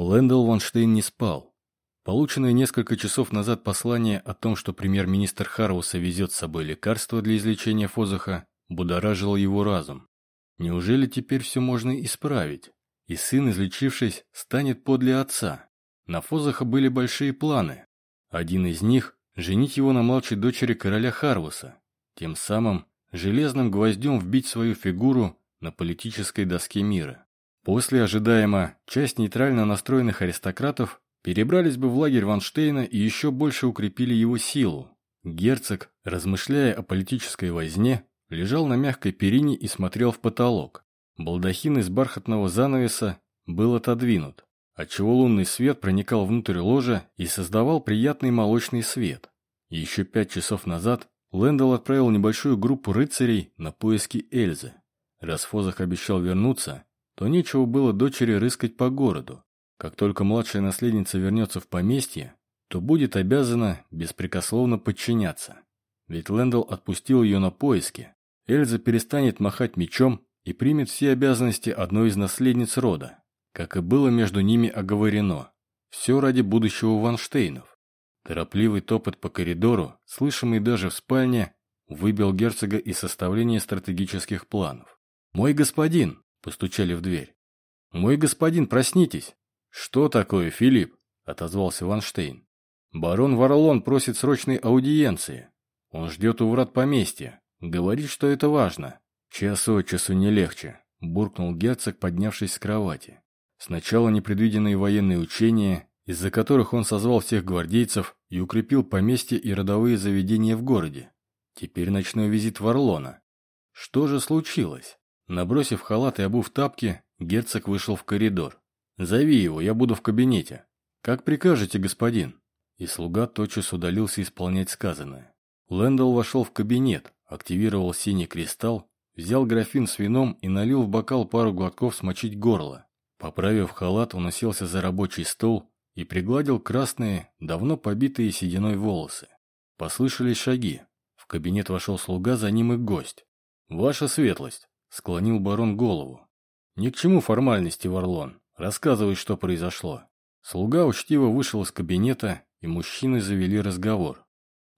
Лэндл Ванштейн не спал. Полученное несколько часов назад послание о том, что премьер-министр Харвуса везет с собой лекарства для излечения Фозаха, будоражило его разум. Неужели теперь все можно исправить? И сын, излечившись, станет подле отца? На Фозаха были большие планы. Один из них – женить его на младшей дочери короля Харвуса, тем самым железным гвоздем вбить свою фигуру на политической доске мира. После ожидаемо часть нейтрально настроенных аристократов перебрались бы в лагерь Ванштейна и еще больше укрепили его силу. Герцог, размышляя о политической возне, лежал на мягкой перине и смотрел в потолок. Балдахин из бархатного занавеса был отодвинут, отчего лунный свет проникал внутрь ложа и создавал приятный молочный свет. Еще пять часов назад Лэндалл отправил небольшую группу рыцарей на поиски Эльзы. Раз Фозах обещал вернуться, то нечего было дочери рыскать по городу. Как только младшая наследница вернется в поместье, то будет обязана беспрекословно подчиняться. Ведь Лэндалл отпустил ее на поиски. Эльза перестанет махать мечом и примет все обязанности одной из наследниц рода, как и было между ними оговорено. Все ради будущего Ванштейнов. Торопливый топот по коридору, слышимый даже в спальне, выбил герцога из составления стратегических планов. «Мой господин!» Постучали в дверь. «Мой господин, проснитесь!» «Что такое, Филипп?» – отозвался Ванштейн. «Барон Варлон просит срочной аудиенции. Он ждет у врат поместья. Говорит, что это важно. Час от часу не легче», – буркнул герцог, поднявшись с кровати. Сначала непредвиденные военные учения, из-за которых он созвал всех гвардейцев и укрепил поместье и родовые заведения в городе. Теперь ночной визит Варлона. Что же случилось? Набросив халат и обув тапки, герцог вышел в коридор. «Зови его, я буду в кабинете». «Как прикажете, господин?» И слуга тотчас удалился исполнять сказанное. Лэндалл вошел в кабинет, активировал синий кристалл, взял графин с вином и налил в бокал пару глотков смочить горло. Поправив халат, он уселся за рабочий стол и пригладил красные, давно побитые сединой волосы. Послышались шаги. В кабинет вошел слуга, за ним и гость. «Ваша светлость!» Склонил барон голову. «Ни к чему формальности, Варлон. Рассказывай, что произошло». Слуга учтиво вышел из кабинета, и мужчины завели разговор.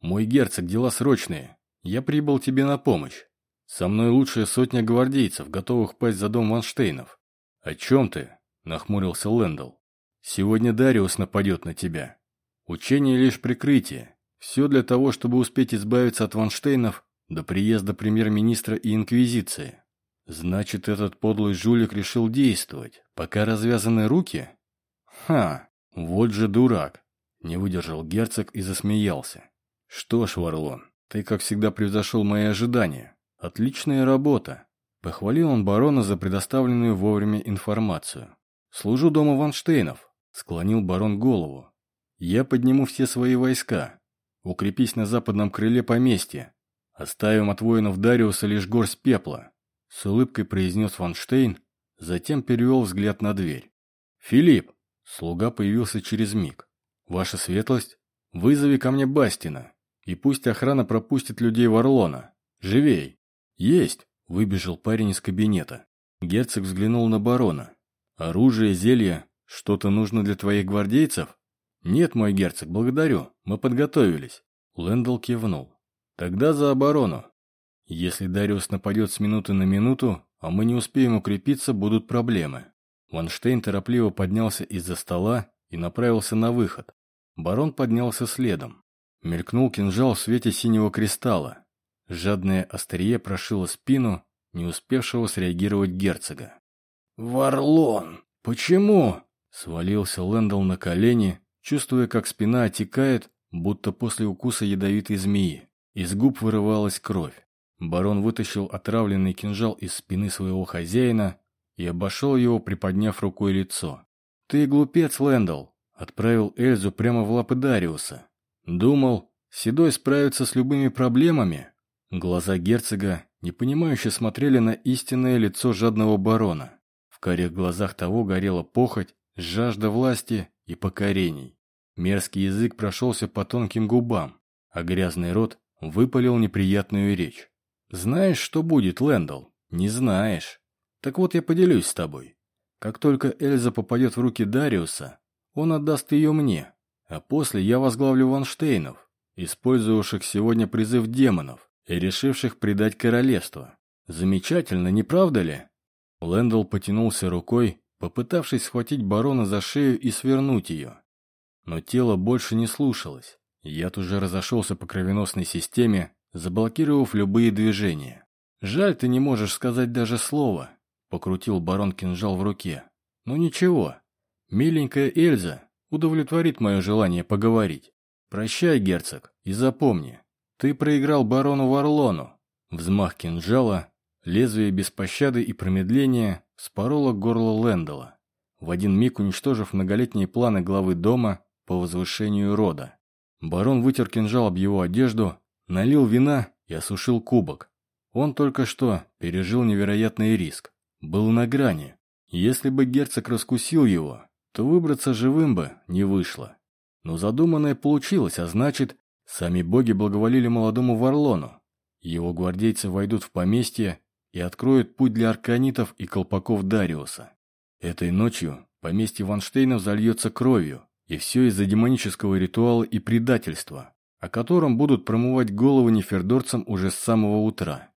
«Мой герцог, дела срочные. Я прибыл тебе на помощь. Со мной лучшая сотня гвардейцев, готовых пасть за дом Ванштейнов». «О чем ты?» – нахмурился Лэндалл. «Сегодня Дариус нападет на тебя. Учение лишь прикрытие. Все для того, чтобы успеть избавиться от Ванштейнов до приезда премьер-министра и Инквизиции. Значит, этот подлый жулик решил действовать, пока развязаны руки? Ха, вот же дурак. Не выдержал герцог и засмеялся. Что ж, Варлон, ты, как всегда, превзошел мои ожидания. Отличная работа. Похвалил он барона за предоставленную вовремя информацию. Служу дома Ванштейнов. Склонил барон голову. Я подниму все свои войска. Укрепись на западном крыле поместья. Оставим от воинов Дариуса лишь горсть пепла. С улыбкой произнес Ванштейн, затем перевел взгляд на дверь. «Филипп!» Слуга появился через миг. «Ваша светлость, вызови ко мне Бастина, и пусть охрана пропустит людей в Орлона. Живей!» «Есть!» – выбежал парень из кабинета. Герцог взглянул на барона. «Оружие, зелье, что-то нужно для твоих гвардейцев?» «Нет, мой герцог, благодарю, мы подготовились». Лэндл кивнул. «Тогда за оборону. Если Дариус нападет с минуты на минуту, а мы не успеем укрепиться, будут проблемы. Ванштейн торопливо поднялся из-за стола и направился на выход. Барон поднялся следом. Мелькнул кинжал в свете синего кристалла. Жадное острие прошило спину, не успевшего среагировать герцога. «Варлон! Почему?» Свалился Лэндалл на колени, чувствуя, как спина отекает, будто после укуса ядовитой змеи. Из губ вырывалась кровь. Барон вытащил отравленный кинжал из спины своего хозяина и обошел его, приподняв рукой лицо. «Ты глупец, Лэндалл!» Отправил Эльзу прямо в лапы Дариуса. «Думал, Седой справится с любыми проблемами?» Глаза герцога непонимающе смотрели на истинное лицо жадного барона. В карих глазах того горела похоть, жажда власти и покорений. Мерзкий язык прошелся по тонким губам, а грязный рот выпалил неприятную речь. Знаешь, что будет, Лэндалл? Не знаешь. Так вот я поделюсь с тобой. Как только Эльза попадет в руки Дариуса, он отдаст ее мне, а после я возглавлю Ванштейнов, использовавших сегодня призыв демонов и решивших предать королевство. Замечательно, не правда ли? Лэндл потянулся рукой, попытавшись схватить барона за шею и свернуть ее. Но тело больше не слушалось. Яд уже разошелся по кровеносной системе, заблокировав любые движения. «Жаль, ты не можешь сказать даже слова», — покрутил барон кинжал в руке. «Ну ничего, миленькая Эльза удовлетворит мое желание поговорить. Прощай, герцог, и запомни, ты проиграл барону Варлону». Взмах кинжала, лезвие без пощады и промедления спороло горло Лэндала, в один миг уничтожив многолетние планы главы дома по возвышению рода. Барон вытер кинжал об его одежду, налил вина и осушил кубок. Он только что пережил невероятный риск. Был на грани. Если бы герцог раскусил его, то выбраться живым бы не вышло. Но задуманное получилось, а значит, сами боги благоволили молодому Варлону. Его гвардейцы войдут в поместье и откроют путь для арканитов и колпаков Дариуса. Этой ночью поместье Ванштейнов зальется кровью, и все из-за демонического ритуала и предательства, о котором будут промывать головы нефердорцам уже с самого утра.